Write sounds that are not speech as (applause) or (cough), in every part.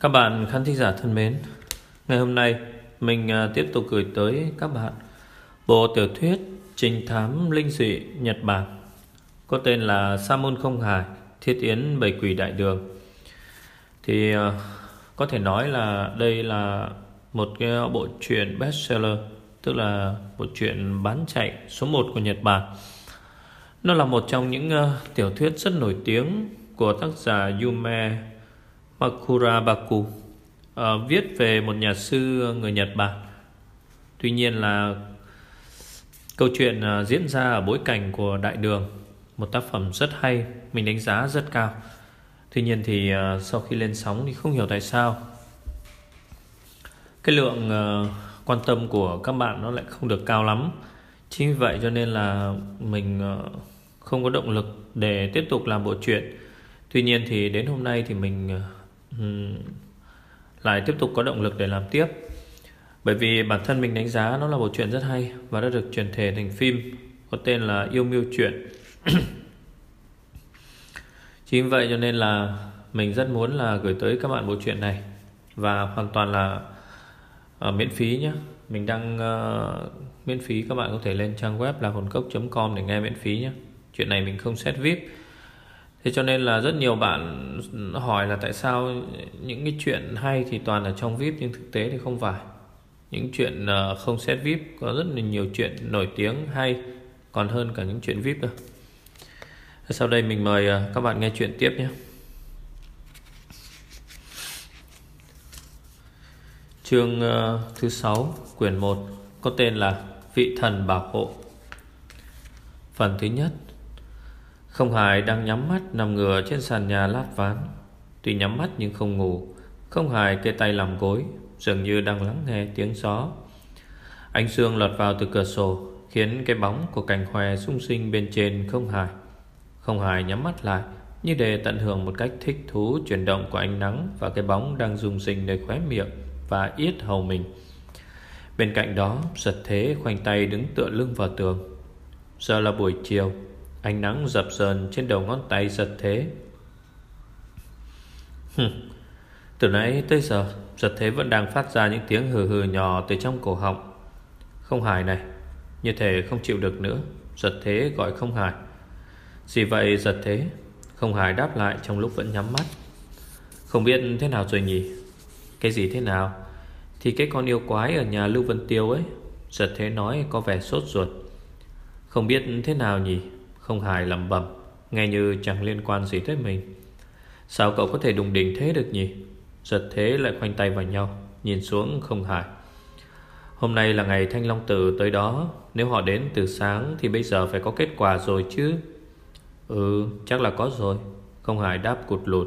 Các bạn khán thính giả thân mến, ngày hôm nay mình à, tiếp tục gửi tới các bạn bộ tiểu thuyết Trình thám linh dị Nhật Bản có tên là Sa môn không hài, Thiết yến bảy quỷ đại đường. Thì à, có thể nói là đây là một cái bộ truyện bestseller, tức là bộ truyện bán chạy số 1 của Nhật Bản. Nó là một trong những à, tiểu thuyết rất nổi tiếng của tác giả Yume Makurabaku uh, ờ, viết về một nhà sư người Nhật Bản. Tuy nhiên là câu chuyện uh, diễn ra ở bối cảnh của Đại Đường, một tác phẩm rất hay, mình đánh giá rất cao. Tuy nhiên thì uh, sau khi lên sóng thì không hiểu tại sao cái lượng uh, quan tâm của các bạn nó lại không được cao lắm. Chính vì vậy cho nên là mình uh, không có động lực để tiếp tục làm bộ truyện. Tuy nhiên thì đến hôm nay thì mình Hmm. lại tiếp tục có động lực để làm tiếp. Bởi vì bản thân mình đánh giá nó là một chuyện rất hay và đã được truyền thể thành phim có tên là yêu miêu chuyện. (clears throat) Chính vậy cho nên là mình rất muốn là gửi tới các bạn bộ truyện này và hoàn toàn là uh, miễn phí nhé. Mình đang uh, miễn phí các bạn có thể lên trang web là hồn cốc.com để nghe miễn phí nhé. Chuyện này mình không xét vip Thế cho nên là rất nhiều bạn hỏi là tại sao những cái chuyện hay thì toàn là trong VIP nhưng thực tế thì không phải. Những chuyện ờ, không xét VIP có rất là nhiều chuyện nổi tiếng hay còn hơn cả những chuyện VIP cơ. Sau đây mình mời ờ, các bạn nghe chuyện tiếp nhé. Chương ờ, thứ 6, quyển 1 có tên là Vị thần bảo hộ. Phần thứ nhất không Hải đang nhắm mắt nằm ngửa trên sàn nhà lát ván. Tuy nhắm mắt nhưng không ngủ, Không Hải kê tay làm gối, Dường như đang lắng nghe tiếng gió. Ánh sương lọt vào từ cửa sổ, Khiến cái bóng của cành hòe sung sinh bên trên không Hải Không Hải nhắm mắt lại, Như để tận hưởng một cách thích thú Chuyển động của ánh nắng Và cái bóng đang rung sinh nơi khóe miệng Và yết hầu mình. Bên cạnh đó, giật thế khoanh tay đứng tựa lưng vào tường. Giờ là buổi chiều Ánh nắng dập dờn trên đầu ngón tay giật thế. Từ nãy tới giờ, Giật thế vẫn đang phát ra những tiếng hừ hừ nhỏ từ trong cổ họng. Không hài này, Như thể không chịu được nữa, Giật thế gọi không hài. Gì vậy giật thế? Không hài đáp lại trong lúc vẫn nhắm mắt. Không biết thế nào rồi nhỉ? Cái gì thế nào? Thì cái con yêu quái ở nhà Lưu Vân Tiêu ấy, Giật thế nói có vẻ sốt ruột. Không biết thế nào nhỉ? Không hài lầm bầm, Nghe như chẳng liên quan gì tới mình. Sao cậu có thể đùng đỉnh thế được nhỉ? Giật thế lại khoanh tay vào nhau, Nhìn xuống không hài. Hôm nay là ngày Thanh Long Tử tới đó, Nếu họ đến từ sáng Thì bây giờ phải có kết quả rồi chứ. Ừ chắc là có rồi, Không hài đáp cụt lụt.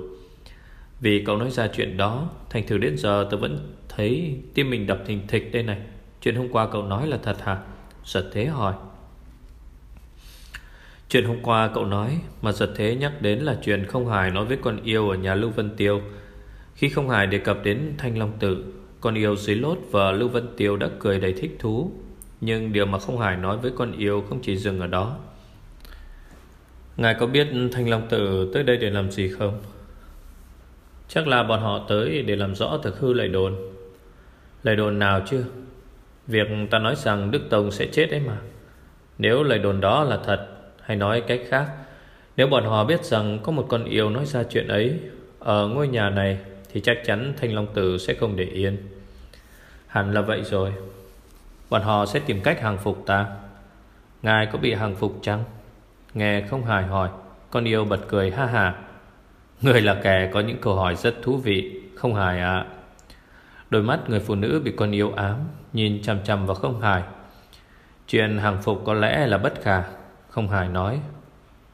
Vì cậu nói ra chuyện đó, Thành thử đến giờ tôi vẫn thấy Tim mình đập thình thịch đây này. Chuyện hôm qua cậu nói là thật hả? Giật thế hỏi. Chuyện hôm qua cậu nói Mà giật thế nhắc đến là chuyện không hài nói với con yêu ở nhà Lưu Vân Tiêu. Khi không hài đề cập đến Thanh Long Tử, Con yêu dưới lốt và Lưu Vân Tiêu đã cười đầy thích thú. Nhưng điều mà không hài nói với con yêu không chỉ dừng ở đó. Ngài có biết Thanh Long Tử tới đây để làm gì không? Chắc là bọn họ tới để làm rõ thực hư lời đồn. Lời đồn nào chưa? Việc ta nói rằng Đức Tông sẽ chết ấy mà. Nếu lời đồn đó là thật hay nói cách khác, Nếu bọn họ biết rằng có một con yêu nói ra chuyện ấy Ở ngôi nhà này, Thì chắc chắn Thanh Long Tử sẽ không để yên. Hẳn là vậy rồi. Bọn họ sẽ tìm cách hàng phục ta. Ngài có bị hàng phục chăng? Nghe không hài hỏi, Con yêu bật cười ha ha. Người là kẻ có những câu hỏi rất thú vị, Không hài ạ. Đôi mắt người phụ nữ bị con yêu ám, Nhìn chằm chằm vào không hài. Chuyện hàng phục có lẽ là bất khả không hài nói.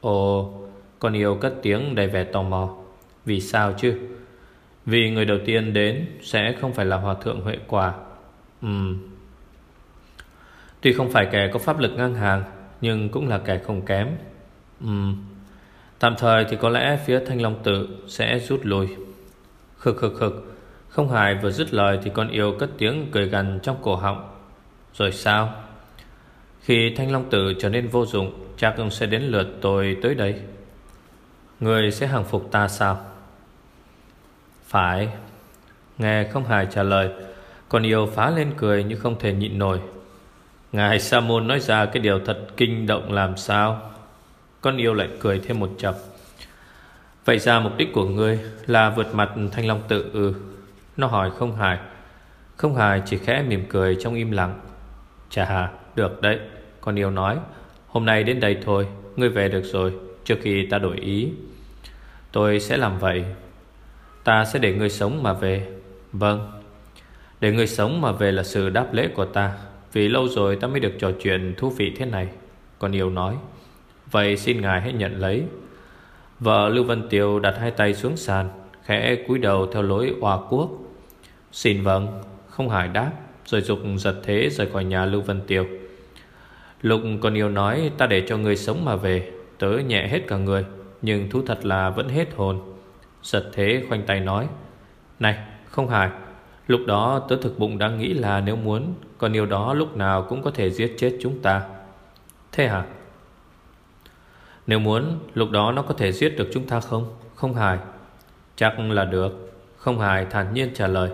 Ồ, Con yêu cất tiếng đầy vẻ tò mò. Vì sao chứ? Vì người đầu tiên đến Sẽ không phải là hòa thượng Huệ Quả. Ừm. Tuy không phải kẻ có pháp lực ngang hàng, Nhưng cũng là kẻ không kém. Ừm. Tạm thời thì có lẽ phía Thanh Long Tự Sẽ rút lui. Khực khực khực. Không hài vừa dứt lời Thì con yêu cất tiếng cười gần trong cổ họng. Rồi sao? Khi Thanh Long Tử trở nên vô dụng Chắc ông sẽ đến lượt tôi tới đây. Người sẽ hàng phục ta sao? Phải. Nghe không hài trả lời Con yêu phá lên cười nhưng không thể nhịn nổi. Ngài Sa môn nói ra cái điều thật kinh động làm sao? Con yêu lại cười thêm một chập. Vậy ra mục đích của ngươi Là vượt mặt thanh long tự ừ Nó hỏi không hài. Không hài chỉ khẽ mỉm cười trong im lặng. Chà, được đấy. Con yêu nói, Hôm nay đến đây thôi, Ngươi về được rồi, Trước khi ta đổi ý. Tôi sẽ làm vậy. Ta sẽ để ngươi sống mà về. Vâng. Để ngươi sống mà về là sự đáp lễ của ta, Vì lâu rồi ta mới được trò chuyện thú vị thế này. Con yêu nói. Vậy xin ngài hãy nhận lấy. Vợ Lưu Vân Tiều đặt hai tay xuống sàn, Khẽ cúi đầu theo lối hòa quốc Xin vâng. Không hài đáp, Rồi dục giật thế rời khỏi nhà Lưu Vân Tiều Lục còn yêu nói, Ta để cho người sống mà về, Tớ nhẹ hết cả người, Nhưng thú thật là vẫn hết hồn. Giật thế khoanh tay nói, Này, không hài. Lúc đó tớ thực bụng đang nghĩ là nếu muốn, còn yêu đó lúc nào cũng có thể giết chết chúng ta. Thế hả? Nếu muốn, Lúc đó nó có thể giết được chúng ta không? Không hài. Chắc là được. Không hài thản nhiên trả lời.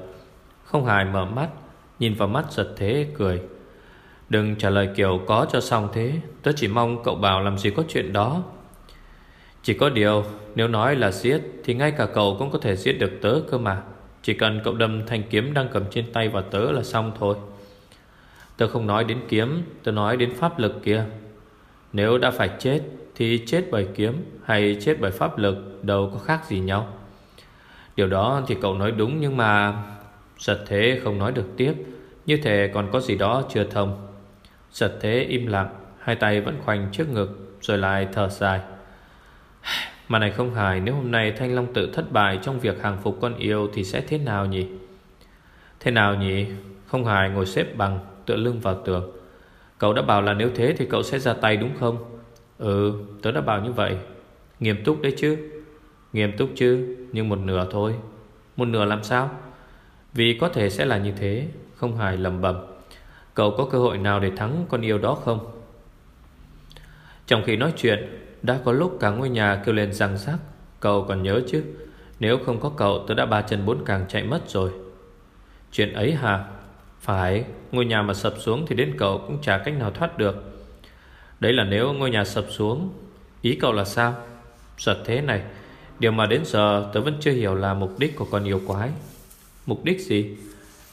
Không hài mở mắt, Nhìn vào mắt giật thế cười. Đừng trả lời kiểu có cho xong thế. Tớ chỉ mong cậu bảo làm gì có chuyện đó. Chỉ có điều, Nếu nói là giết, Thì ngay cả cậu cũng có thể giết được tớ cơ mà. Chỉ cần cậu đâm thanh kiếm đang cầm trên tay vào tớ là xong thôi. Tớ không nói đến kiếm, Tớ nói đến pháp lực kia. Nếu đã phải chết, Thì chết bởi kiếm Hay chết bởi pháp lực, Đâu có khác gì nhau. Điều đó thì cậu nói đúng nhưng mà, Giật thế không nói được tiếp. Như thế còn có gì đó chưa thông. Giật thế im lặng, Hai tay vẫn khoanh trước ngực, Rồi lại thở dài. Mà này không hài, Nếu hôm nay Thanh Long tự thất bại Trong việc hàng phục con yêu Thì sẽ thế nào nhỉ? Thế nào nhỉ? Không hài, ngồi xếp bằng, Tựa lưng vào tường. Cậu đã bảo là nếu thế thì cậu sẽ ra tay đúng không? Ừ tớ đã bảo như vậy. Nghiêm túc đấy chứ? Nghiêm túc chứ, Nhưng một nửa thôi. Một nửa làm sao? Vì có thể sẽ là như thế, Không hài lầm bầm Cậu có cơ hội nào để thắng con yêu đó không? Trong khi nói chuyện, Đã có lúc cả ngôi nhà kêu lên răng rắc. Cậu còn nhớ chứ, Nếu không có cậu, tôi đã ba chân bốn càng chạy mất rồi. Chuyện ấy hả? Phải, Ngôi nhà mà sập xuống thì đến cậu cũng chả cách nào thoát được. Đấy là nếu ngôi nhà sập xuống. Ý cậu là sao? Giật thế này, Điều mà đến giờ tớ vẫn chưa hiểu là mục đích của con yêu quái. Mục đích gì?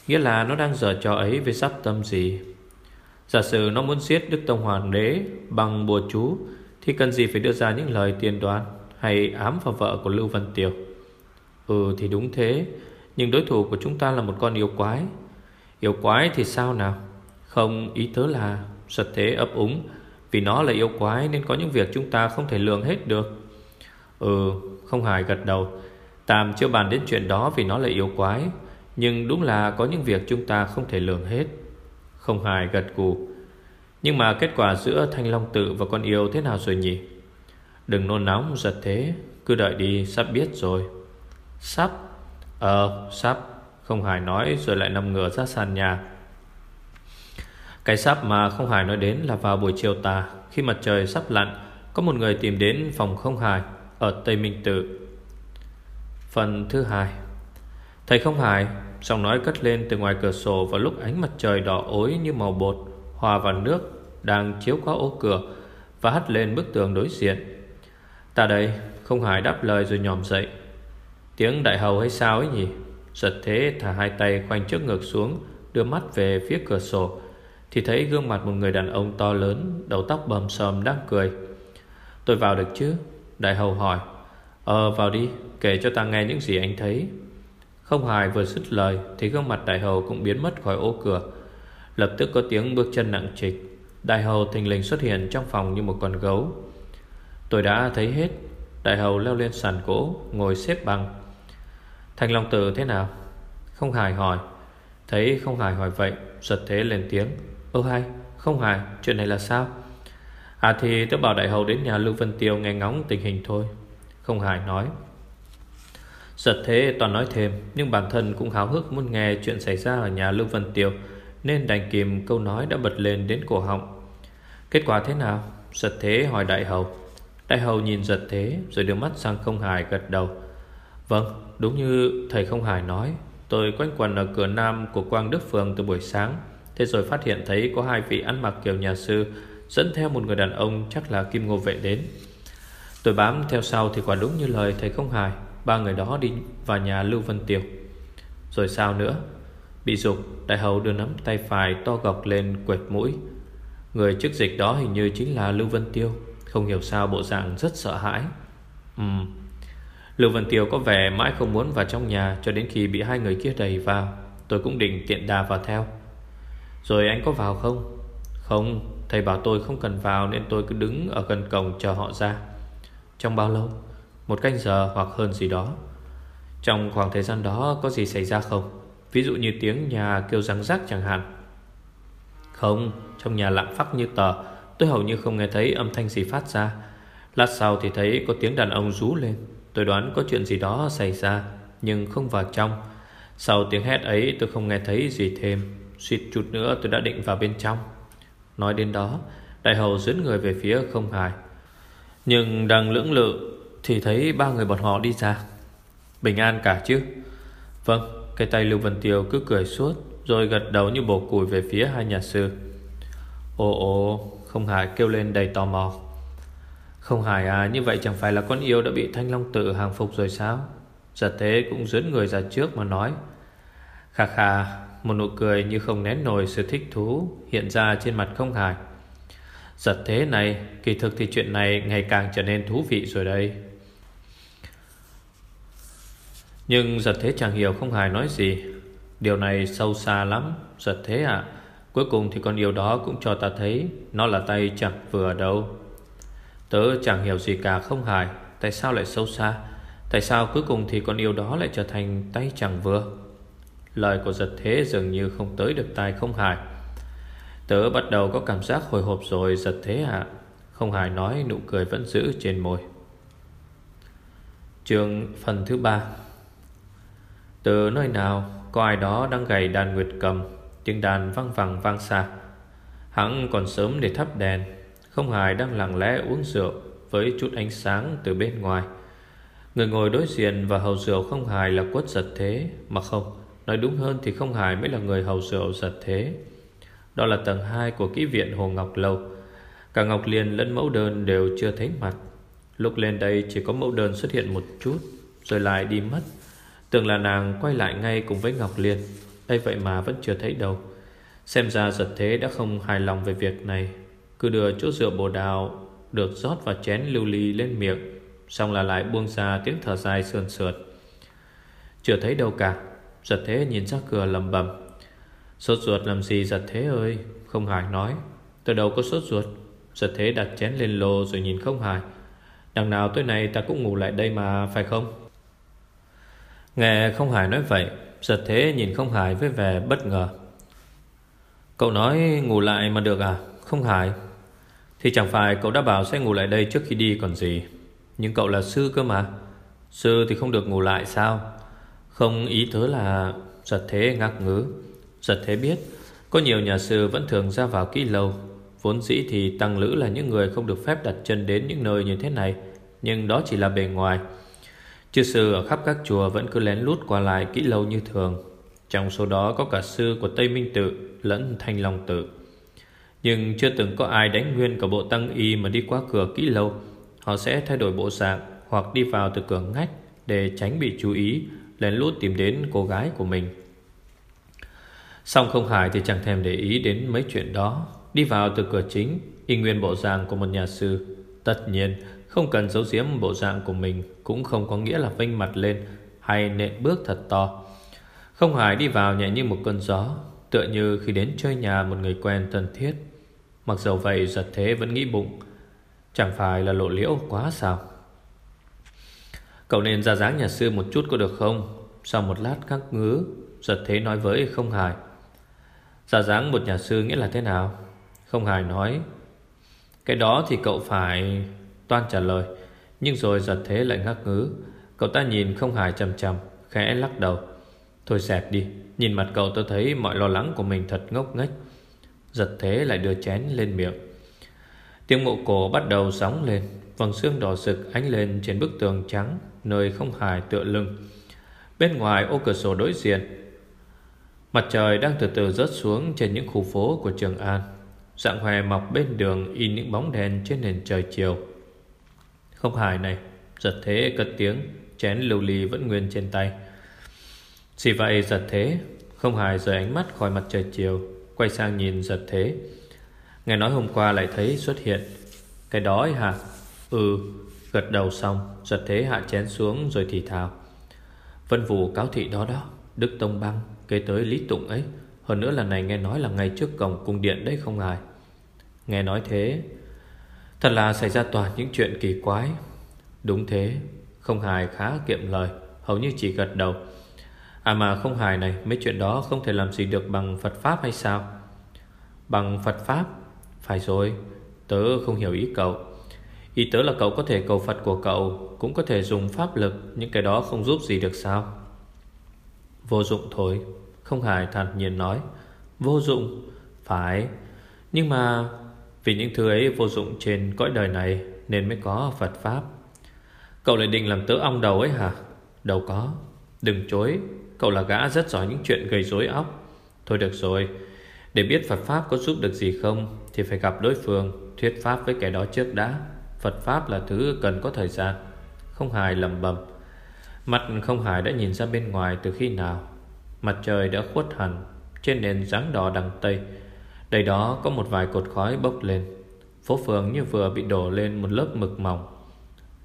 Nghĩa là nó đang dở trò ấy với sắp tâm gì? Giả sử nó muốn giết Đức Tông Hoàng đế Bằng bùa chú, Thì cần gì phải đưa ra những lời tiên đoán Hay ám vào vợ của Lưu Văn Tiều Ừ thì đúng thế. Nhưng đối thủ của chúng ta là một con yêu quái. Yêu quái thì sao nào? Không, ý tớ là Giật thế ấp úng. Vì nó là yêu quái nên có những việc chúng ta không thể lường hết được. Ừ không hài gật đầu. Tạm chưa bàn đến chuyện đó vì nó là yêu quái nhưng đúng là có những việc chúng ta không thể lường hết. Không hài gật gù Nhưng mà kết quả giữa Thanh Long Tự và con yêu thế nào rồi nhỉ? Đừng nôn nóng, giật thế. Cứ đợi đi, sắp biết rồi. Sắp? Ờ sắp. Không hài nói rồi lại nằm ngửa ra sàn nhà. Cái sắp mà không hài nói đến là vào buổi chiều tà. Khi mặt trời sắp lặn, Có một người tìm đến phòng không hài Ở Tây Minh Tự. Phần thứ hai. Thầy không hài? Giọng nói cất lên từ ngoài cửa sổ Vào lúc ánh mặt trời đỏ ối như màu bột, Hòa vào nước Đang chiếu qua ô cửa Và hắt lên bức tường đối diện. Ta đây, Không hài đáp lời rồi nhòm dậy. Tiếng đại hầu hay sao ấy nhỉ? Giật thế thả hai tay khoanh trước ngực xuống, Đưa mắt về phía cửa sổ, Thì thấy gương mặt một người đàn ông to lớn, Đầu tóc bầm sầm đang cười. Tôi vào được chứ? Đại hầu hỏi. Ờ vào đi, Kể cho ta nghe những gì anh thấy không hài vừa dứt lời Thì gương mặt đại hầu cũng biến mất khỏi ô cửa. Lập tức có tiếng bước chân nặng trịch. Đại hầu thình lình xuất hiện trong phòng như một con gấu. Tôi đã thấy hết. Đại hầu leo lên sàn gỗ, Ngồi xếp bằng. Thành Long Tử thế nào? Không hài hỏi. Thấy không hài hỏi vậy, Giật thế lên tiếng. Ơ hay, không hài, chuyện này là sao? À thì tôi bảo đại hầu đến nhà Lưu Vân Tiêu nghe ngóng tình hình thôi. Không hài nói. Giật thế, toàn nói thêm, Nhưng bản thân cũng háo hức muốn nghe chuyện xảy ra ở nhà Lưu Vân Tiêu, Nên đành kìm câu nói đã bật lên đến cổ họng. Kết quả thế nào? Giật thế hỏi đại hầu. Đại hầu nhìn giật thế, Rồi đưa mắt sang không hài gật đầu. Vâng đúng như thầy không hài nói, Tôi quanh quần ở cửa nam của Quang Đức Phường từ buổi sáng. Thế rồi phát hiện thấy có hai vị ăn mặc kiểu nhà sư, Dẫn theo một người đàn ông chắc là Kim Ngô Vệ đến. Tôi bám theo sau thì quả đúng như lời thầy không hài Ba người đó đi vào nhà Lưu Vân Tiêu. Rồi sao nữa? Bị dục, Đại hầu đưa nắm tay phải to gọc lên quệt mũi. Người chức dịch đó hình như chính là Lưu Vân Tiêu. Không hiểu sao bộ dạng rất sợ hãi. Ừm. Lưu Vân Tiêu có vẻ mãi không muốn vào trong nhà Cho đến khi bị hai người kia đẩy vào. Tôi cũng định tiện đà vào theo. Rồi anh có vào không? Không, Thầy bảo tôi không cần vào Nên tôi cứ đứng ở gần cổng chờ họ ra. Trong bao lâu? Một canh giờ hoặc hơn gì đó. Trong khoảng thời gian đó có gì xảy ra không? Ví dụ như tiếng nhà kêu răng rác chẳng hạn. Không, Trong nhà lặng phắc như tờ, Tôi hầu như không nghe thấy âm thanh gì phát ra. Lát sau thì thấy có tiếng đàn ông rú lên. Tôi đoán có chuyện gì đó xảy ra, Nhưng không vào trong. Sau tiếng hét ấy, tôi không nghe thấy gì thêm. Suýt chút nữa tôi đã định vào bên trong. Nói đến đó, Đại hầu dẫn người về phía không hài. Nhưng đang lưỡng lự thì thấy ba người bọn họ đi ra. Bình an cả chứ? Vâng Cái tay Lưu Vân Tiêu cứ cười suốt, Rồi gật đầu như bổ củi về phía hai nhà sư. Ồ ồ, Không hài kêu lên đầy tò mò. Không hài à Như vậy chẳng phải là con yêu đã bị Thanh Long tự hàng phục rồi sao? Giật thế cũng dẫn người ra trước mà nói. Khà khà, một nụ cười như không nén nổi sự thích thú Hiện ra trên mặt không hài. Giật thế này, Kỳ thực thì chuyện này ngày càng trở nên thú vị rồi đây nhưng giật thế chẳng hiểu không hài nói gì. Điều này sâu xa lắm, Giật thế à Cuối cùng thì con yêu đó cũng cho ta thấy Nó là tay chẳng vừa đâu. Tớ chẳng hiểu gì cả không hài, Tại sao lại sâu xa? Tại sao cuối cùng thì con yêu đó lại trở thành tay chẳng vừa? Lời của giật thế dường như không tới được tai không hài. Tớ bắt đầu có cảm giác hồi hộp rồi, giật thế ạ. À? Không hài nói, nụ cười vẫn giữ trên môi. Trường phần thứ ba. Từ nơi nào, Có ai đó đang gầy đàn nguyệt cầm, Tiếng đàn vang vẳng vang xa. Hắn còn sớm để thắp đèn, Không hài đang lặng lẽ uống rượu Với chút ánh sáng từ bên ngoài. Người ngồi đối diện và hầu rượu không hài là quất giật thế, Mà không, Nói đúng hơn thì không hài mới là người hầu rượu giật thế. Đó là tầng 2 của kỹ viện Hồ Ngọc Lâu. Cả Ngọc Liên lẫn mẫu đơn đều chưa thấy mặt. Lúc lên đây chỉ có mẫu đơn xuất hiện một chút, Rồi lại đi mất. Tưởng là nàng quay lại ngay cùng với Ngọc Liên. Ấy vậy mà vẫn chưa thấy đâu. Xem ra giật thế đã không hài lòng về việc này. Cứ đưa chỗ rượu bồ đào Được rót vào chén lưu ly lên miệng, Xong là lại buông ra tiếng thở dài sườn sượt. Chưa thấy đâu cả. Giật thế nhìn ra cửa lầm bầm Sốt ruột làm gì giật thế ơi? Không hài nói. Tôi đâu có sốt ruột? Giật thế đặt chén lên lô rồi nhìn không hài. Đằng nào tối nay ta cũng ngủ lại đây mà, Phải không? Nghe không hài nói vậy, Giật thế nhìn không hài với vẻ bất ngờ. Cậu nói ngủ lại mà được à? Không hài. Thì chẳng phải cậu đã bảo sẽ ngủ lại đây trước khi đi còn gì. Nhưng cậu là sư cơ mà. Sư thì không được ngủ lại sao? Không ý tớ là Giật thế ngạc ngứ. Giật thế biết, Có nhiều nhà sư vẫn thường ra vào kỹ lâu. Vốn dĩ thì tăng lữ là những người không được phép đặt chân đến những nơi như thế này. Nhưng đó chỉ là bề ngoài. Chư sư ở khắp các chùa vẫn cứ lén lút qua lại kỹ lâu như thường Trong số đó có cả sư của Tây Minh Tự lẫn Thanh Long Tự Nhưng chưa từng có ai đánh nguyên cả bộ tăng y mà đi qua cửa kỹ lâu Họ sẽ thay đổi bộ dạng hoặc đi vào từ cửa ngách để tránh bị chú ý lén lút tìm đến cô gái của mình. Xong không Hải thì chẳng thèm để ý đến mấy chuyện đó. Đi vào từ cửa chính, y nguyên bộ dạng của một nhà sư. Tất nhiên, không cần giấu giếm bộ dạng của mình cũng không có nghĩa là vênh mặt lên hay nện bước thật to. Không Hải đi vào nhẹ như một cơn gió, tựa như khi đến chơi nhà một người quen thân thiết. Mặc dầu vậy giật thế vẫn nghĩ bụng, chẳng phải là lộ liễu quá sao? Cậu nên ra dáng nhà sư một chút có được không Sau một lát khắc ngứ Giật thế nói với không hài Ra dáng một nhà sư nghĩa là thế nào Không hài nói Cái đó thì cậu phải Toan trả lời. Nhưng rồi giật thế lại ngắc ngứ. Cậu ta nhìn không hài chầm chầm Khẽ lắc đầu. Thôi dẹp đi, Nhìn mặt cậu tôi thấy mọi lo lắng của mình thật ngốc nghếch. Giật thế lại đưa chén lên miệng. Tiếng mộ cổ bắt đầu sóng lên, Vầng xương đỏ rực ánh lên trên bức tường trắng, Nơi không hài tựa lưng. Bên ngoài ô cửa sổ đối diện, Mặt trời đang từ từ rớt xuống Trên những khu phố của Trường An. Dạng hòe mọc bên đường In những bóng đèn trên nền trời chiều. Không hài này, Giật thế cất tiếng, Chén lưu ly vẫn nguyên trên tay. Chỉ vậy giật thế, Không hài rời ánh mắt khỏi mặt trời chiều, Quay sang nhìn giật thế. Nghe nói hôm qua lại thấy xuất hiện. Cái đó ấy hả? Ừ Gật đầu xong, Giật thế hạ chén xuống rồi thì thào. Vân vụ cáo thị đó đó, Đức Tông Băng, kế tới Lý Tụng ấy. Hơn nữa lần này nghe nói là ngày trước cổng cung điện đấy không ngài Nghe nói thế Thật là xảy ra toàn những chuyện kỳ quái. Đúng thế, Không hài khá kiệm lời, Hầu như chỉ gật đầu. À mà không hài này, Mấy chuyện đó không thể làm gì được bằng Phật Pháp hay sao? Bằng Phật Pháp? Phải rồi, Tớ không hiểu ý cậu. Ý tớ là cậu có thể cầu Phật của cậu, Cũng có thể dùng pháp lực những cái đó không giúp gì được sao? Vô dụng thôi, Không hài thản nhiên nói. Vô dụng? Phải. Nhưng mà vì những thứ ấy vô dụng trên cõi đời này Nên mới có Phật Pháp. Cậu lại định làm tớ ong đầu ấy hả? Đâu có. Đừng chối. Cậu là gã rất giỏi những chuyện gây rối óc. Thôi được rồi. Để biết Phật Pháp có giúp được gì không, Thì phải gặp đối phương, Thuyết Pháp với kẻ đó trước đã. Phật Pháp là thứ cần có thời gian. Không hài lầm bầm. Mặt không hài đã nhìn ra bên ngoài từ khi nào. Mặt trời đã khuất hẳn, Trên nền dáng đỏ đằng Tây. Đây đó có một vài cột khói bốc lên. Phố phường như vừa bị đổ lên một lớp mực mỏng.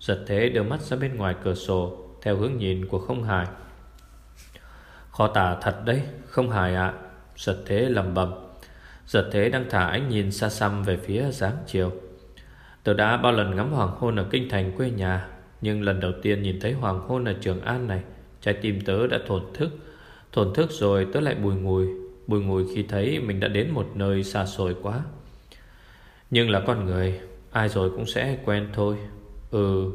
Giật thế đưa mắt ra bên ngoài cửa sổ, Theo hướng nhìn của không hài. Khó tả thật đấy, Không hài ạ. À. Giật thế lầm bầm Giật thế đang thả ánh nhìn xa xăm về phía dáng chiều. Tôi đã bao lần ngắm hoàng hôn ở kinh thành quê nhà, Nhưng lần đầu tiên nhìn thấy hoàng hôn ở Trường An này, Trái tim tớ đã thổn thức. Thổn thức rồi tớ lại bùi ngùi. Bùi ngùi khi thấy mình đã đến một nơi xa xôi quá. Nhưng là con người, Ai rồi cũng sẽ quen thôi. Ừ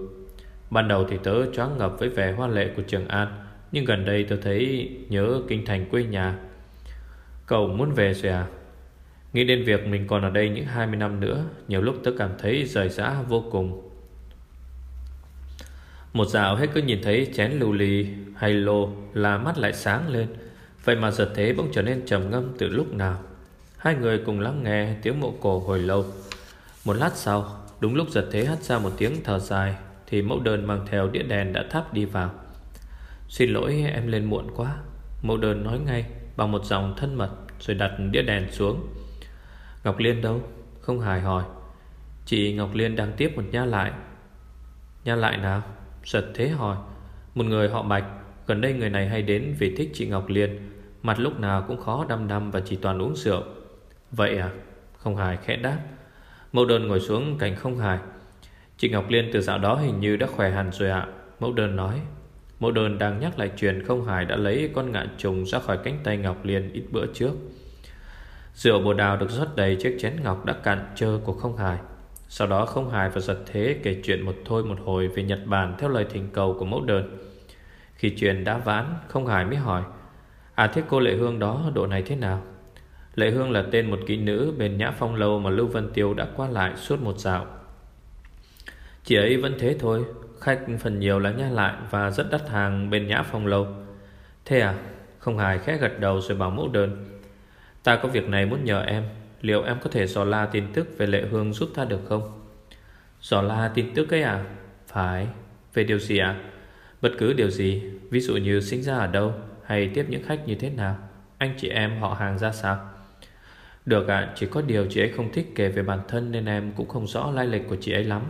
Ban đầu thì tớ choáng ngập với vẻ hoa lệ của Trường An, Nhưng gần đây tớ thấy nhớ kinh thành quê nhà. Cậu muốn về rồi à? Nghĩ đến việc mình còn ở đây những 20 năm nữa, Nhiều lúc tớ cảm thấy rời rã vô cùng. Một dạo hết cứ nhìn thấy chén lưu ly hay lô, Là mắt lại sáng lên. Vậy mà giật thế bỗng trở nên trầm ngâm từ lúc nào? Hai người cùng lắng nghe tiếng mộ cổ hồi lâu. Một lát sau, Đúng lúc giật thế hắt ra một tiếng thở dài, Thì mẫu đơn mang theo đĩa đèn đã thắp đi vào. Xin lỗi, em lên muộn quá. Mẫu đơn nói ngay, Bằng một dòng thân mật, Rồi đặt đĩa đèn xuống. Ngọc Liên đâu? Không hài hỏi. Chị Ngọc Liên đang tiếp một nha lại. Nha lại nào? Giật thế hỏi. Một người họ Bạch, Gần đây người này hay đến vì thích chị Ngọc Liên. Mặt lúc nào cũng khó đăm đăm Và chỉ toàn uống rượu. Vậy à? Không hài khẽ đáp. Mẫu đơn ngồi xuống cạnh không hài. Chị Ngọc Liên từ dạo đó hình như đã khỏe hẳn rồi ạ. Mẫu đơn nói. Mẫu đơn đang nhắc lại chuyện không hài đã lấy con ngạ trùng ra khỏi cánh tay Ngọc Liên ít bữa trước. Rượu bồ đào được rót đầy chiếc chén ngọc đã cạn trơ của không hài. Sau đó không hài và giật thế kể chuyện một thôi một hồi về Nhật Bản theo lời thỉnh cầu của mẫu đơn. Khi chuyện đã ván, không hài mới hỏi À thế cô Lệ Hương đó, độ này thế nào? Lệ Hương là tên một kỹ nữ bên nhã phong lâu mà Lưu Vân Tiêu đã qua lại suốt một dạo. Chị ấy vẫn thế thôi, Khách phần nhiều là nha lại và rất đắt hàng bên nhã phong lâu. Thế à Không hài khẽ gật đầu rồi bảo mẫu đơn, Ta có việc này muốn nhờ em, Liệu em có thể dò la tin tức về Lệ Hương giúp ta được không? Dò la tin tức ấy à? Phải. Về điều gì à Bất cứ điều gì, Ví dụ như sinh ra ở đâu hay tiếp những khách như thế nào? Anh chị em họ hàng ra sao? Được ạ à, Chỉ có điều chị ấy không thích kể về bản thân Nên em cũng không rõ lai lịch của chị ấy lắm.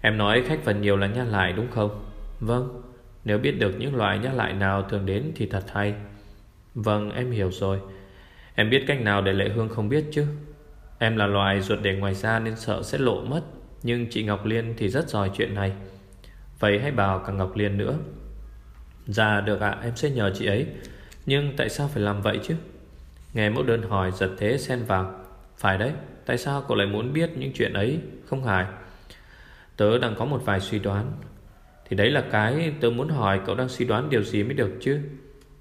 Em nói khách phần nhiều là nha lại đúng không? Vâng Nếu biết được những loại nha lại nào thường đến thì thật hay. Vâng em hiểu rồi. Em biết cách nào để Lệ Hương không biết chứ? Em là loài ruột để ngoài ra nên sợ sẽ lộ mất Nhưng chị Ngọc Liên thì rất giỏi chuyện này. Vậy hãy bảo cả Ngọc Liên nữa. Dạ được ạ. Em sẽ nhờ chị ấy. Nhưng tại sao phải làm vậy chứ? Nghe mẫu đơn hỏi, giật thế xen vào. Phải đấy, Tại sao cậu lại muốn biết những chuyện ấy? Không hài. Tớ đang có một vài suy đoán. Thì đấy là cái tớ muốn hỏi cậu đang suy đoán điều gì mới được chứ?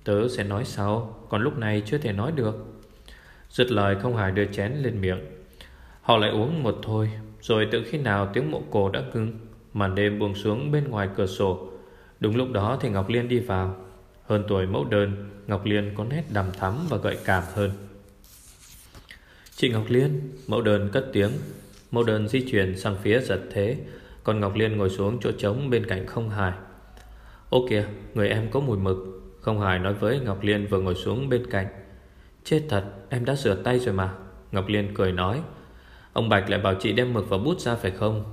Tớ sẽ nói sau, Còn lúc này chưa thể nói được. Dứt lời, không hài đưa chén lên miệng. Họ lại uống một thôi, Rồi tự khi nào tiếng mộ cổ đã ngưng Màn đêm buông xuống bên ngoài cửa sổ. Đúng lúc đó thì Ngọc Liên đi vào. Hơn tuổi mẫu đơn, Ngọc Liên có nét đằm thắm và gợi cảm hơn. Chị Ngọc Liên, Mẫu đơn cất tiếng. Mẫu đơn di chuyển sang phía giật thế, Còn Ngọc Liên ngồi xuống chỗ trống bên cạnh không hài. Ô kìa, Người em có mùi mực. Không hài nói với Ngọc Liên vừa ngồi xuống bên cạnh. Chết thật, em đã rửa tay rồi mà. Ngọc Liên cười nói. Ông Bạch lại bảo chị đem mực và bút ra phải không?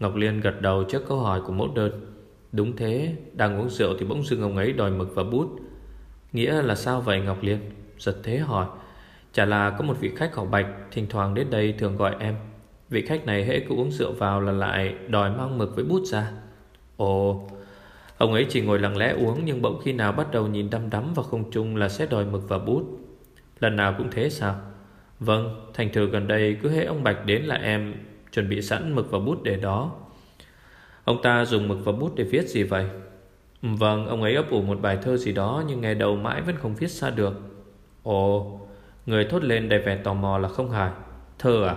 Ngọc Liên gật đầu trước câu hỏi của mẫu đơn. Đúng thế, Đang uống rượu thì bỗng dưng ông ấy đòi mực và bút. Nghĩa là sao vậy, Ngọc Liên? Giật thế hỏi. Chả là có một vị khách họ Bạch, Thỉnh thoảng đến đây thường gọi em. Vị khách này hễ cứ uống rượu vào là lại Đòi mang mực với bút ra. Ồ, Ông ấy chỉ ngồi lặng lẽ uống Nhưng bỗng khi nào bắt đầu nhìn đăm đắm vào không trung Là sẽ đòi mực và bút. Lần nào cũng thế sao? Vâng Thành thử gần đây cứ hễ ông Bạch đến là em Chuẩn bị sẵn mực và bút để đó. Ông ta dùng mực và bút để viết gì vậy? Vâng ông ấy ấp ủ một bài thơ gì đó Nhưng nghe đầu mãi vẫn không viết ra được. Ồ, Người thốt lên đầy vẻ tò mò là không hài. Thơ à?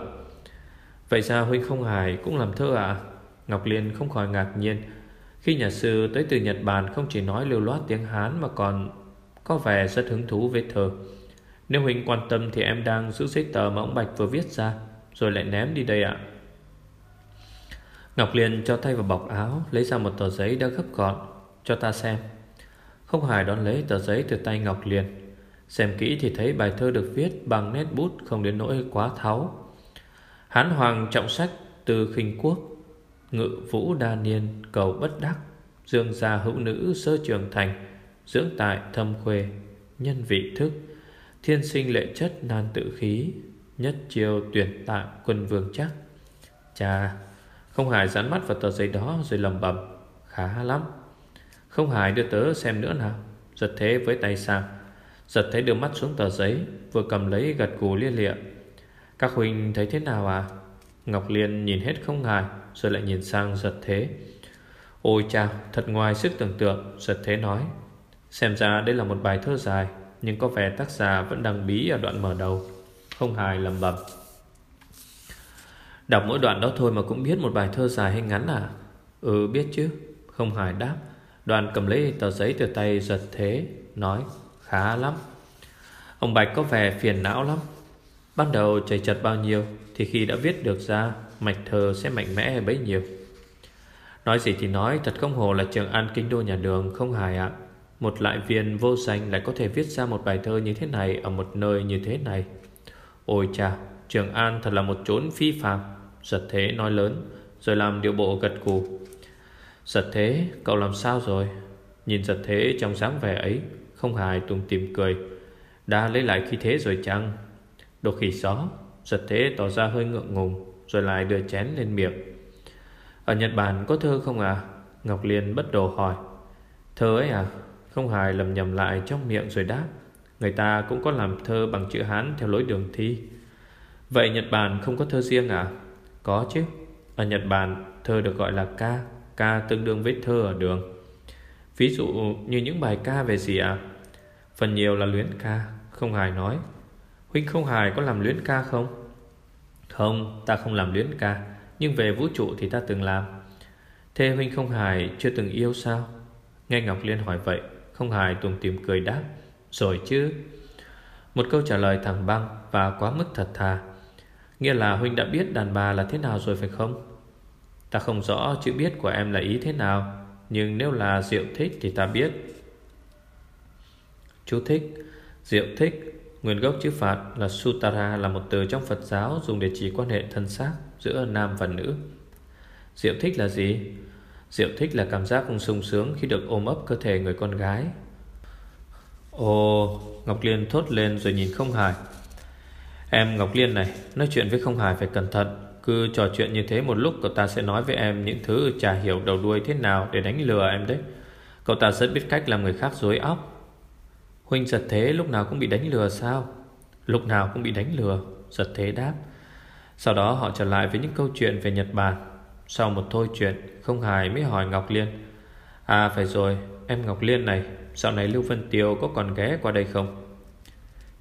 Vậy ra Huynh không hài cũng làm thơ à? Ngọc Liên không khỏi ngạc nhiên. Khi nhà sư tới từ Nhật Bản Không chỉ nói lưu loát tiếng Hán Mà còn có vẻ rất hứng thú với thơ. Nếu Huynh quan tâm Thì em đang giữ giấy tờ mà ông Bạch vừa viết ra, Rồi lại ném đi đây ạ. Ngọc Liên cho tay vào bọc áo, Lấy ra một tờ giấy đã gấp gọn, Cho ta xem. Không hài đón lấy tờ giấy từ tay Ngọc Liên. Xem kỹ thì thấy bài thơ được viết Bằng nét bút không đến nỗi quá tháo. Hán hoàng trọng sách từ khinh quốc, Ngự vũ đa niên, cầu bất đắc, Dương gia hữu nữ, sơ trường thành, Dưỡng tại thâm khuê, Nhân vị thức, Thiên sinh lệ chất nan tự khí, Nhất chiêu tuyển tại quân vương chắc. Chà không hài dán mắt vào tờ giấy đó rồi lầm bầm Khá lắm. Không hài đưa tớ xem nữa nào. Giật thế với tay sang Giật thế đưa mắt xuống tờ giấy, Vừa cầm lấy gật gù lia lịa. Các huynh thấy thế nào à? Ngọc Liên nhìn hết không hài, Rồi lại nhìn sang giật thế. Ôi chào thật ngoài sức tưởng tượng, Giật thế nói. Xem ra đây là một bài thơ dài, Nhưng có vẻ tác giả vẫn đang bí ở đoạn mở đầu. Không hài lầm bầm Đọc mỗi đoạn đó thôi mà cũng biết một bài thơ dài hay ngắn à? Ừ biết chứ. Không hài đáp. Đoàn cầm lấy tờ giấy từ tay giật thế, Nói, khá lắm. Ông Bạch có vẻ phiền não lắm. Ban đầu chảy chật bao nhiêu Thì khi đã viết được ra, Mạch thơ sẽ mạnh mẽ bấy nhiêu. Nói gì thì nói, Thật không hồ là trường an kinh đô nhà đường, Không hài ạ. Một lại viên vô danh lại có thể viết ra một bài thơ như thế này Ở một nơi như thế này. Ôi cha, Trường An thật là một chốn phi phạm Giật thế nói lớn, Rồi làm điệu bộ gật cù. Giật thế, cậu làm sao rồi? Nhìn giật thế trong dáng vẻ ấy, Không hài tùng tìm cười. Đã lấy lại khí thế rồi chăng? Đột khỉ gió, Giật thế tỏ ra hơi ngượng ngùng, Rồi lại đưa chén lên miệng. Ở Nhật Bản có thơ không à Ngọc Liên bất đồ hỏi. Thơ ấy à? Không hài lầm nhầm lại trong miệng rồi đáp. Người ta cũng có làm thơ bằng chữ Hán Theo lối đường thi. Vậy Nhật Bản không có thơ riêng à? Có chứ. Ở Nhật Bản, thơ được gọi là ca Ca tương đương với thơ ở đường. Ví dụ như những bài ca về gì ạ? Phần nhiều là luyến ca, Không hài nói. Huynh không hài có làm luyến ca không? Không, ta không làm luyến ca, Nhưng về vũ trụ thì ta từng làm. Thế Huynh không hài chưa từng yêu sao? Nghe Ngọc Liên hỏi vậy, Không hài tùng tìm cười đáp, Rồi chứ. Một câu trả lời thẳng băng Và quá mức thật thà. Nghĩa là Huynh đã biết đàn bà là thế nào rồi phải không Ta không rõ chữ biết của em là ý thế nào Nhưng nếu là rượu thích thì ta biết Chú thích rượu thích Nguyên gốc chữ Phạt là Sutara là một từ trong Phật giáo dùng để chỉ quan hệ thân xác giữa nam và nữ. Diệu thích là gì? Diệu thích là cảm giác không sung sướng khi được ôm ấp cơ thể người con gái. Ồ, Ngọc Liên thốt lên rồi nhìn không hài. Em Ngọc Liên này, nói chuyện với không hài phải cẩn thận. Cứ trò chuyện như thế một lúc cậu ta sẽ nói với em những thứ chả hiểu đầu đuôi thế nào để đánh lừa em đấy. Cậu ta rất biết cách làm người khác dối óc. Huynh giật thế lúc nào cũng bị đánh lừa sao? Lúc nào cũng bị đánh lừa Giật thế đáp. Sau đó họ trở lại với những câu chuyện về Nhật Bản. Sau một thôi chuyện Không hài mới hỏi Ngọc Liên. À phải rồi Em Ngọc Liên này Dạo này Lưu Vân Tiêu có còn ghé qua đây không?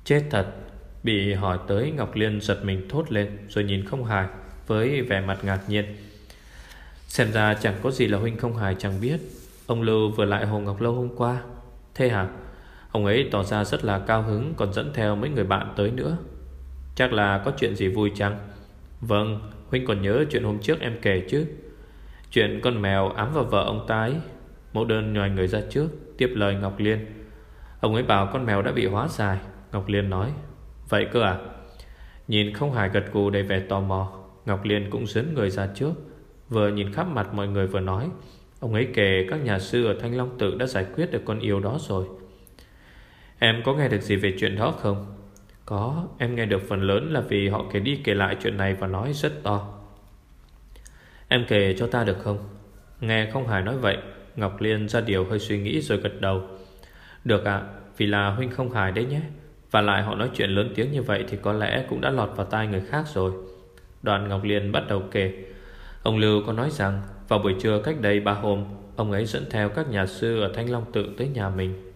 Chết thật. Bị hỏi tới, Ngọc Liên giật mình thốt lên, Rồi nhìn không hài, Với vẻ mặt ngạc nhiên. Xem ra chẳng có gì là Huynh không hài chẳng biết. Ông Lưu vừa lại Hồ Ngọc Lâu hôm qua. Thế hả? Ông ấy tỏ ra rất là cao hứng, Còn dẫn theo mấy người bạn tới nữa. Chắc là có chuyện gì vui chăng? Vâng Huynh còn nhớ chuyện hôm trước em kể chứ? Chuyện con mèo ám vào vợ ông tái. Mẫu đơn nhòi người ra trước, Tiếp lời Ngọc Liên. Ông ấy bảo con mèo đã bị hóa dài Ngọc Liên nói. Vậy cơ à? Nhìn không hài gật gù đầy vẻ tò mò Ngọc Liên cũng dẫn người ra trước Vừa nhìn khắp mặt mọi người vừa nói Ông ấy kể các nhà sư ở Thanh Long Tự đã giải quyết được con yêu đó rồi. Em có nghe được gì về chuyện đó không? Có, em nghe được phần lớn là vì họ kể đi kể lại chuyện này và nói rất to. Em kể cho ta được không? Nghe không hài nói vậy Ngọc Liên ra điều hơi suy nghĩ rồi gật đầu. Được ạ, vì là huynh không hài đấy nhé. Và lại họ nói chuyện lớn tiếng như vậy Thì có lẽ cũng đã lọt vào tai người khác rồi. Đoàn Ngọc Liên bắt đầu kể. Ông Lưu có nói rằng, Vào buổi trưa cách đây ba hôm, Ông ấy dẫn theo các nhà sư ở Thanh Long Tự tới nhà mình.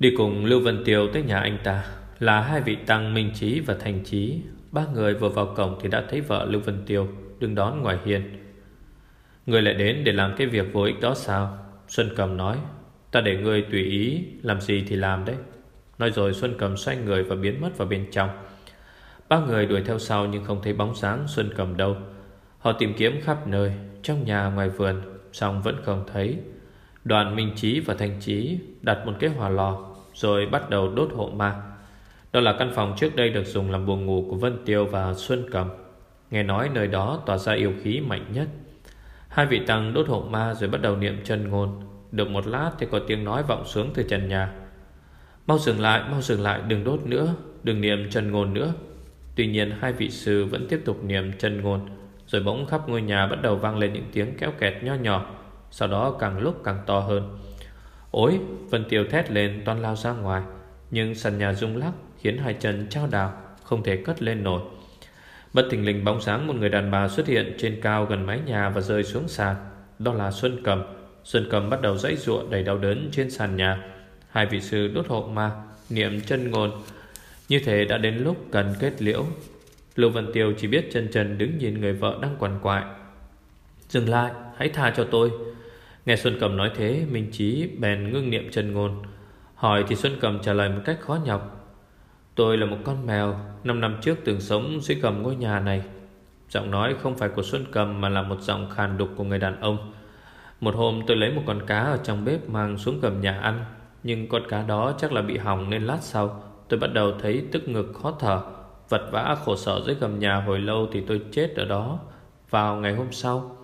Đi cùng Lưu Vân Tiêu tới nhà anh ta. Là hai vị tăng Minh Trí và Thành Trí Ba người vừa vào cổng thì đã thấy vợ Lưu Vân Tiêu Đứng đón ngoài hiên. Người lại đến để làm cái việc vô ích đó sao? Xuân Cầm nói, Ta để ngươi tùy ý, Làm gì thì làm đấy. Nói rồi Xuân Cầm xoay người và biến mất vào bên trong. Ba người đuổi theo sau Nhưng không thấy bóng dáng Xuân Cầm đâu. Họ tìm kiếm khắp nơi, Trong nhà, ngoài vườn Xong vẫn không thấy. Đoàn Minh Trí và Thanh Trí Đặt một cái hỏa lò, Rồi bắt đầu đốt hộ ma. Đó là căn phòng trước đây được dùng làm buồng ngủ của Vân Tiêu và Xuân Cầm. Nghe nói nơi đó tỏa ra yêu khí mạnh nhất. Hai vị tăng đốt hộ ma rồi bắt đầu niệm chân ngôn. Được một lát thì có tiếng nói vọng xuống từ trần nhà. Mau dừng lại, mau dừng lại, đừng đốt nữa Đừng niệm chân ngôn nữa. Tuy nhiên hai vị sư vẫn tiếp tục niệm chân ngôn Rồi bỗng khắp ngôi nhà bắt đầu vang lên những tiếng kéo kẹt nho nhỏ Sau đó càng lúc càng to hơn. Ôi, Vân Tiêu thét lên toan lao ra ngoài Nhưng sàn nhà rung lắc Khiến hai chân trao đảo Không thể cất lên nổi. Bất thình lình bóng sáng một người đàn bà xuất hiện Trên cao gần mái nhà và rơi xuống sàn. Đó là Xuân Cầm. Xuân Cầm bắt đầu dãy ruộng đầy đau đớn trên sàn nhà. Hai vị sư đốt hộ ma Niệm chân ngôn. Như thế đã đến lúc cần kết liễu. Lưu văn Tiêu chỉ biết chân trần đứng nhìn người vợ đang quằn quại. Dừng lại, Hãy tha cho tôi. Nghe Xuân Cầm nói thế, Minh Chí bèn ngưng niệm chân ngôn. Hỏi thì Xuân Cầm trả lời một cách khó nhọc. Tôi là một con mèo, Năm năm trước từng sống dưới cầm ngôi nhà này. Giọng nói không phải của Xuân Cầm Mà là một giọng khàn đục của người đàn ông. Một hôm tôi lấy một con cá ở trong bếp Mang xuống cầm nhà ăn, Nhưng con cá đó chắc là bị hỏng Nên lát sau tôi bắt đầu thấy tức ngực khó thở, Vật vã khổ sở dưới gầm nhà hồi lâu Thì tôi chết ở đó Vào ngày hôm sau.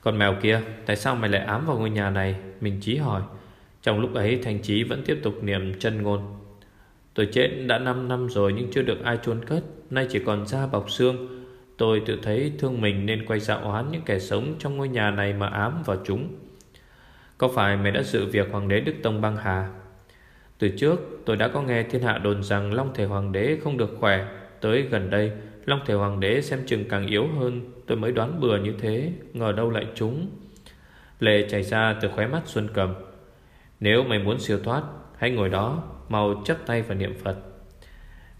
Con mèo kia, Tại sao mày lại ám vào ngôi nhà này? Mình chí hỏi. Trong lúc ấy Thành Chí vẫn tiếp tục niệm chân ngôn. Tôi chết đã 5 năm rồi nhưng chưa được ai chôn cất. Nay chỉ còn da bọc xương. Tôi tự thấy thương mình nên quay ra oán những kẻ sống trong ngôi nhà này mà ám vào chúng. Có phải mày đã dự việc Hoàng đế Đức Tông băng hà? Từ trước, tôi đã có nghe thiên hạ đồn rằng Long Thể Hoàng đế không được khỏe. Tới gần đây, Long Thể Hoàng đế xem chừng càng yếu hơn. Tôi mới đoán bừa như thế, Ngờ đâu lại chúng. Lệ chảy ra từ khóe mắt Xuân Cầm. Nếu mày muốn siêu thoát, Hãy ngồi đó. Mau chấp tay và niệm Phật.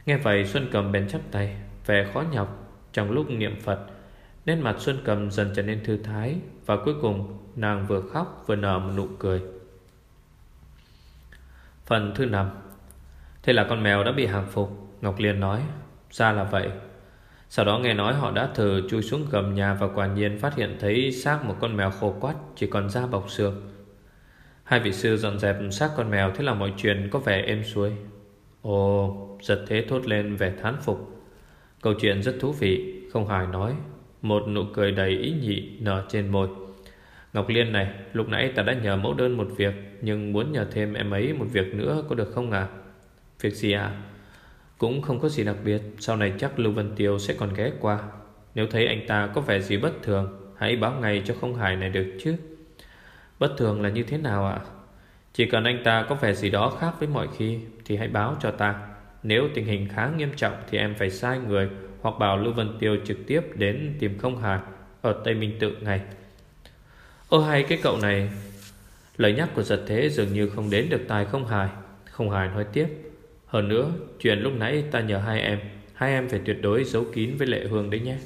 Nghe vậy, Xuân Cầm bèn chấp tay, Vẻ khó nhọc Trong lúc niệm Phật. Nên mặt Xuân Cầm dần trở nên thư thái Và cuối cùng nàng vừa khóc vừa nở một nụ cười. Phần thứ năm. Thế là con mèo đã bị hàng phục, Ngọc Liên nói. Ra là vậy. Sau đó nghe nói họ đã thử chui xuống gầm nhà Và quả nhiên phát hiện thấy xác một con mèo khô quắt, Chỉ còn da bọc xương. Hai vị sư dọn dẹp xác con mèo, Thế là mọi chuyện có vẻ êm xuôi. Ồ, giật thế thốt lên vẻ thán phục. Câu chuyện rất thú vị, Không hài nói. Một nụ cười đầy ý nhị nở trên môi. Ngọc Liên này, Lúc nãy ta đã nhờ mẫu đơn một việc, Nhưng muốn nhờ thêm em ấy một việc nữa Có được không à Việc gì à Cũng không có gì đặc biệt, Sau này chắc Lưu Vân Tiêu sẽ còn ghé qua. Nếu thấy anh ta có vẻ gì bất thường, Hãy báo ngay cho không hài này được chứ. Bất thường là như thế nào ạ? Chỉ cần anh ta có vẻ gì đó khác với mọi khi, Thì hãy báo cho ta. Nếu tình hình khá nghiêm trọng, Thì em phải sai người Hoặc bảo Lưu Vân Tiêu trực tiếp đến tìm không hài Ở Tây Minh Tự ngay. Ơ hay, cái cậu này. Lời nhắc của giật thế dường như không đến được tài không hài. Không hài nói tiếp. Hơn nữa, chuyện lúc nãy ta nhờ hai em. Hai em phải tuyệt đối giấu kín với Lệ Hương đấy nhé.